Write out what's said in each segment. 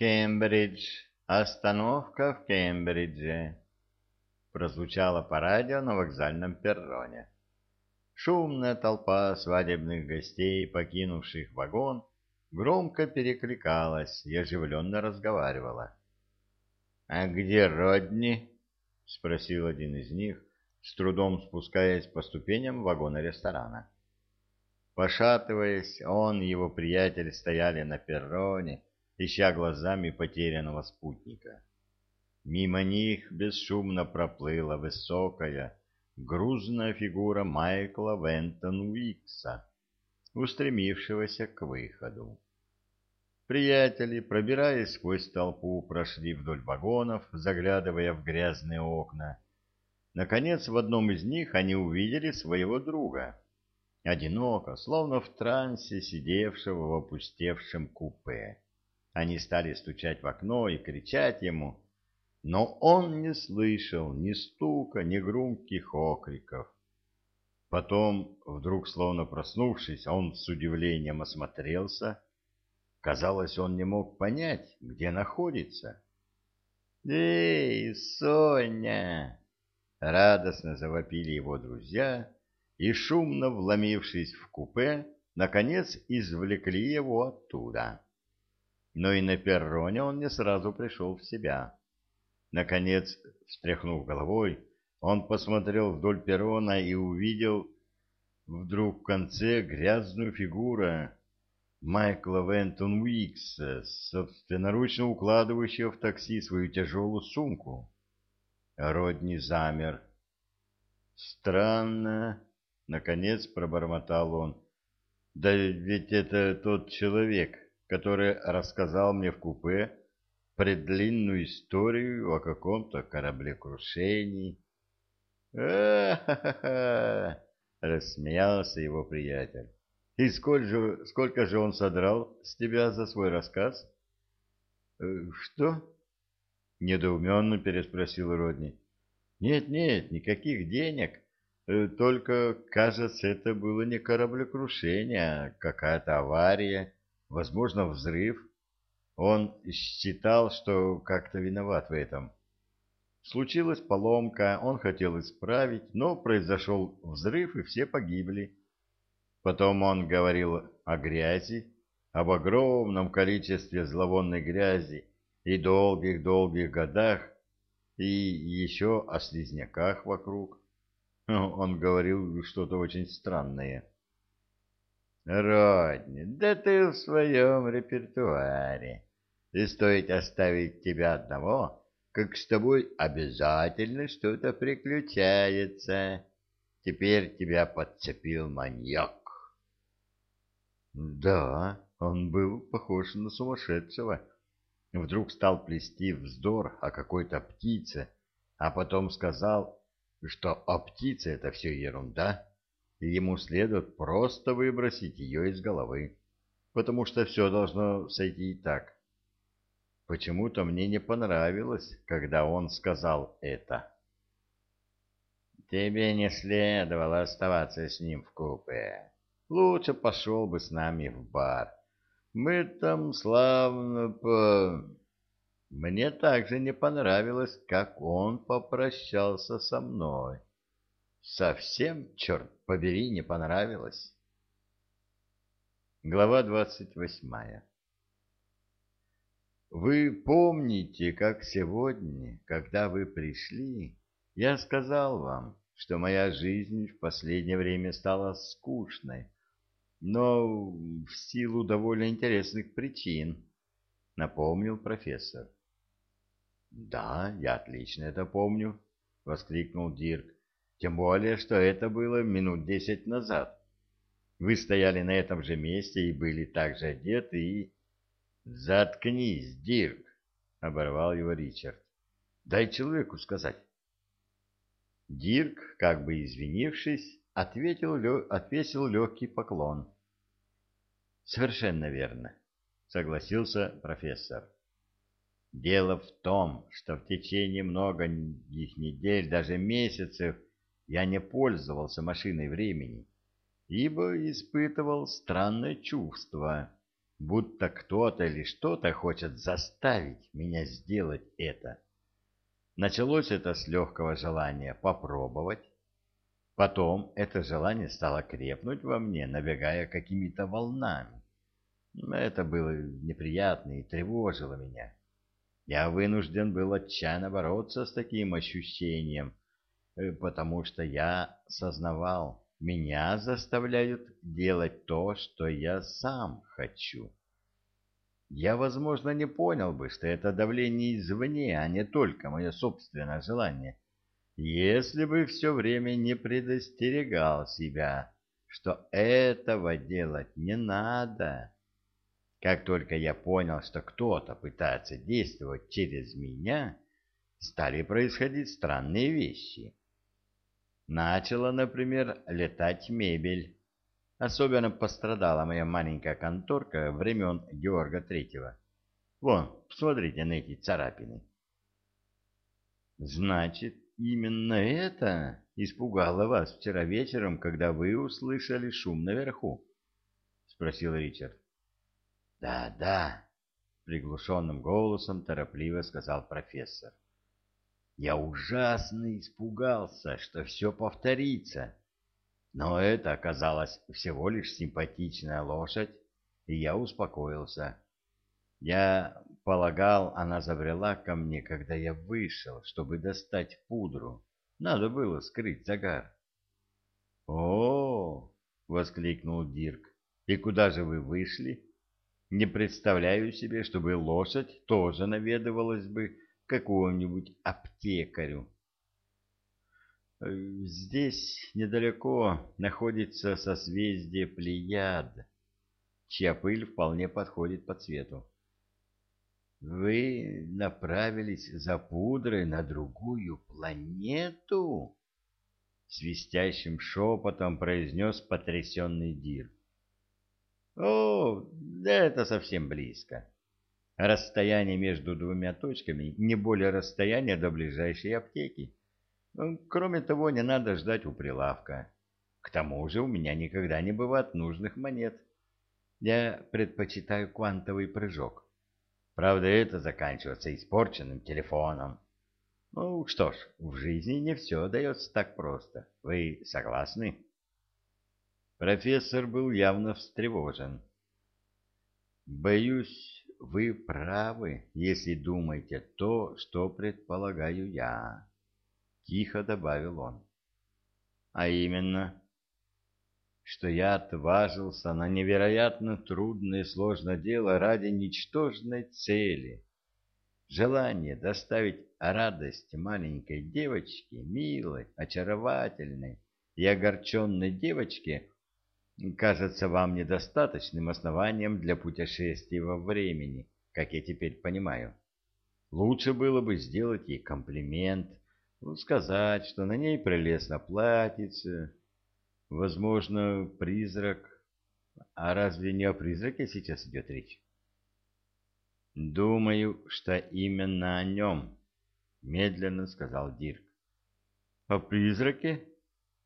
Кембридж. Остановка в Кембридже. Прозвучало по радио на вокзальном перроне. Шумная толпа свадебных гостей, покинувших вагон, громко перекликалась и оживленно разговаривала. — А где Родни? — спросил один из них, с трудом спускаясь по ступеням вагона ресторана. Пошатываясь, он и его приятель стояли на перроне, ища глазами потерянного спутника. Мимо них бесшумно проплыла высокая, грузная фигура Майкла Вентон Уикса, устремившегося к выходу. Приятели, пробираясь сквозь толпу, прошли вдоль вагонов, заглядывая в грязные окна. Наконец, в одном из них они увидели своего друга, одиноко, словно в трансе сидевшего в опустевшем купе. Они стали стучать в окно и кричать ему, но он не слышал ни стука, ни громких окриков. Потом, вдруг словно проснувшись, он с удивлением осмотрелся. Казалось, он не мог понять, где находится. «Эй, Соня!» — радостно завопили его друзья и, шумно вломившись в купе, наконец извлекли его оттуда. Но и на перроне он не сразу пришел в себя. Наконец, встряхнув головой, он посмотрел вдоль перрона и увидел вдруг в конце грязную фигуру Майкла Вентон Уикса, собственноручно укладывающего в такси свою тяжелую сумку. Родни замер. «Странно», — наконец пробормотал он. «Да ведь это тот человек, который рассказал мне в купе, предлинную историю о каком-то кораблекрушении. «Ха-ха-ха!» — рассмеялся его приятель. «И сколько же, сколько же он содрал с тебя за свой рассказ?» «Э, «Что?» — недоуменно переспросил Родни. «Нет-нет, никаких денег. Э, только, кажется, это было не кораблекрушение, а какая-то авария, возможно, взрыв». Он считал, что как-то виноват в этом. Случилась поломка, он хотел исправить, но произошел взрыв, и все погибли. Потом он говорил о грязи, об огромном количестве зловонной грязи и долгих-долгих годах, и еще о слизняках вокруг. Он говорил что-то очень странное. «Родни, да ты в своем репертуаре!» И стоит оставить тебя одного, как с тобой обязательно что-то приключается. Теперь тебя подцепил маньяк. Да, он был похож на сумасшедшего. Вдруг стал плести вздор о какой-то птице, а потом сказал, что о птице это все ерунда, ему следует просто выбросить ее из головы, потому что все должно сойти и так. Почему-то мне не понравилось, когда он сказал это. Тебе не следовало оставаться с ним в купе. Лучше пошел бы с нами в бар. Мы там славно по... Мне также не понравилось, как он попрощался со мной. Совсем, черт побери, не понравилось. Глава двадцать восьмая вы помните, как сегодня, когда вы пришли, я сказал вам, что моя жизнь в последнее время стала скучной, но в силу довольно интересных причин, — напомнил профессор. — Да, я отлично это помню, — воскликнул Дирк, — тем более, что это было минут десять назад. Вы стояли на этом же месте и были так же одеты, и... «Заткнись, Дирк!» — оборвал его Ричард. «Дай человеку сказать». Дирк, как бы извинившись, ответил, отвесил легкий поклон. «Совершенно верно», — согласился профессор. «Дело в том, что в течение многих недель, даже месяцев, я не пользовался машиной времени, ибо испытывал странное чувство» будто кто-то или что-то хочет заставить меня сделать это. Началось это с легкого желания попробовать. Потом это желание стало крепнуть во мне, набегая какими-то волнами. Это было неприятно и тревожило меня. Я вынужден был отчаянно бороться с таким ощущением, потому что я сознавал, меня заставляют делать то, что я сам хочу. Я, возможно, не понял бы, что это давление извне, а не только мое собственное желание, если бы все время не предостерегал себя, что этого делать не надо. Как только я понял, что кто-то пытается действовать через меня, стали происходить странные вещи. Начала, например, летать мебель. Особенно пострадала моя маленькая конторка времен Георга Третьего. Вон, посмотрите на эти царапины. Значит, именно это испугало вас вчера вечером, когда вы услышали шум наверху? — спросил Ричард. Да, да, приглушенным голосом торопливо сказал профессор. Я ужасно испугался, что все повторится. Но это оказалось всего лишь симпатичная лошадь, и я успокоился. Я полагал, она забрела ко мне, когда я вышел, чтобы достать пудру. Надо было скрыть загар. О, -о, -о воскликнул Дирк. И куда же вы вышли? Не представляю себе, чтобы лошадь тоже наведывалась бы какому-нибудь аптекарю. Здесь недалеко находится созвездие Плеяд, чья пыль вполне подходит по цвету. Вы направились за пудрой на другую планету? Свистящим шепотом произнес потрясенный Дир. О, да это совсем близко. Расстояние между двумя точками не более расстояния до ближайшей аптеки. Ну, кроме того, не надо ждать у прилавка. К тому же у меня никогда не бывает нужных монет. Я предпочитаю квантовый прыжок. Правда, это заканчивается испорченным телефоном. Ну что ж, в жизни не все дается так просто. Вы согласны? Профессор был явно встревожен. «Боюсь, вы правы, если думаете то, что предполагаю я», — тихо добавил он. «А именно, что я отважился на невероятно трудное и сложное дело ради ничтожной цели. Желание доставить радость маленькой девочке, милой, очаровательной и огорченной девочке — кажется вам недостаточным основанием для путешествий во времени, как я теперь понимаю. Лучше было бы сделать ей комплимент, ну, сказать, что на ней прелестно платьице, возможно, призрак. А разве не о призраке сейчас идет речь? Думаю, что именно о нем, медленно сказал Дирк. О призраке?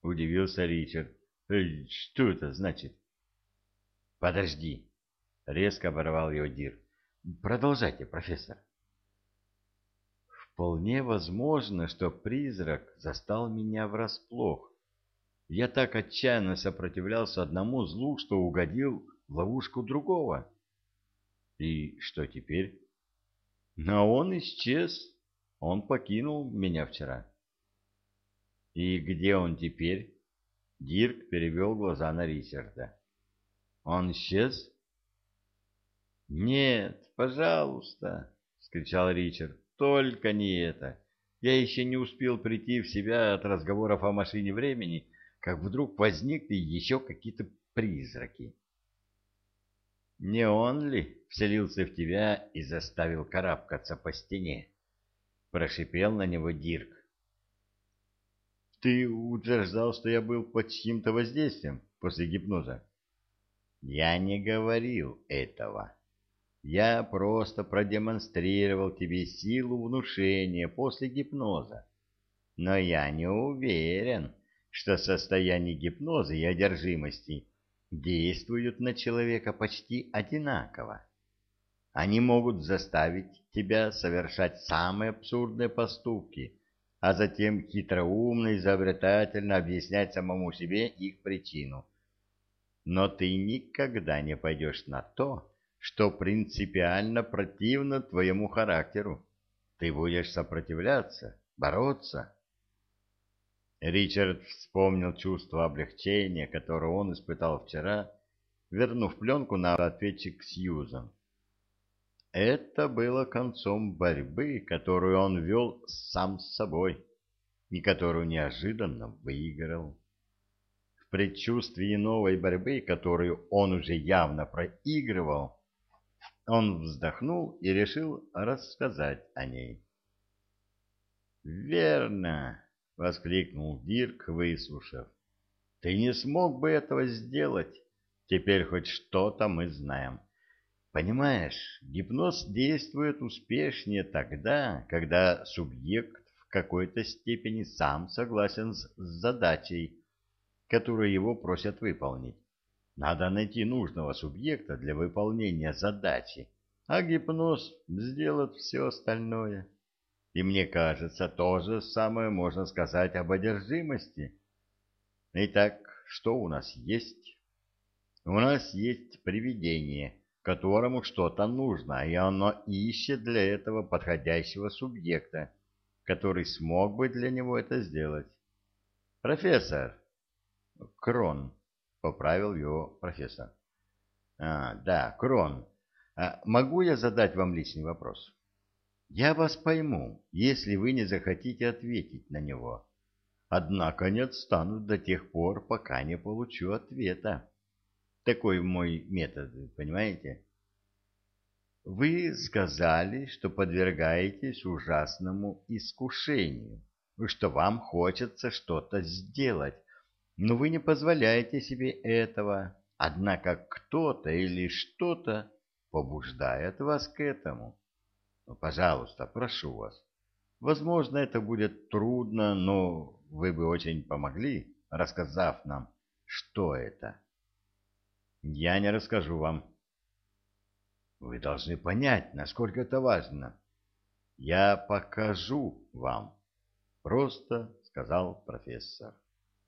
Удивился Ричард. Эй, что это значит? Подожди, резко оборвал его Дир. Продолжайте, профессор. Вполне возможно, что призрак застал меня врасплох. Я так отчаянно сопротивлялся одному злу, что угодил в ловушку другого. И что теперь? Но он исчез. Он покинул меня вчера. И где он теперь? Дирк перевел глаза на Ричарда. «Он исчез?» «Нет, пожалуйста!» — скричал Ричард. «Только не это! Я еще не успел прийти в себя от разговоров о машине времени, как вдруг возникли еще какие-то призраки. Не он ли вселился в тебя и заставил карабкаться по стене?» — прошипел на него Дирк. Ты утверждал, что я был под чьим-то воздействием после гипноза. Я не говорил этого. Я просто продемонстрировал тебе силу внушения после гипноза. Но я не уверен, что состояние гипноза и одержимости действуют на человека почти одинаково. Они могут заставить тебя совершать самые абсурдные поступки, а затем хитроумно и изобретательно объяснять самому себе их причину. Но ты никогда не пойдешь на то, что принципиально противно твоему характеру. Ты будешь сопротивляться, бороться. Ричард вспомнил чувство облегчения, которое он испытал вчера, вернув пленку на ответчик Сьюзан. Это было концом борьбы, которую он вел сам с собой и которую неожиданно выиграл. В предчувствии новой борьбы, которую он уже явно проигрывал, он вздохнул и решил рассказать о ней. «Верно!» — воскликнул Дирк, выслушав. «Ты не смог бы этого сделать. Теперь хоть что-то мы знаем. Понимаешь, гипноз действует успешнее тогда, когда субъект в какой-то степени сам согласен с задачей, которую его просят выполнить. Надо найти нужного субъекта для выполнения задачи, а гипноз сделает все остальное. И мне кажется, то же самое можно сказать об одержимости. Итак, что у нас есть? У нас есть привидение — которому что-то нужно, и оно ищет для этого подходящего субъекта, который смог бы для него это сделать. «Профессор!» «Крон», — поправил его профессор. «А, да, Крон. А могу я задать вам личный вопрос?» «Я вас пойму, если вы не захотите ответить на него. Однако не отстану до тех пор, пока не получу ответа». Такой мой метод, понимаете? Вы сказали, что подвергаетесь ужасному искушению, что вам хочется что-то сделать, но вы не позволяете себе этого, однако кто-то или что-то побуждает вас к этому. Ну, пожалуйста, прошу вас. Возможно, это будет трудно, но вы бы очень помогли, рассказав нам, что это. Я не расскажу вам. Вы должны понять, насколько это важно. Я покажу вам, просто сказал профессор.